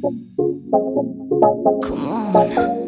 Come on.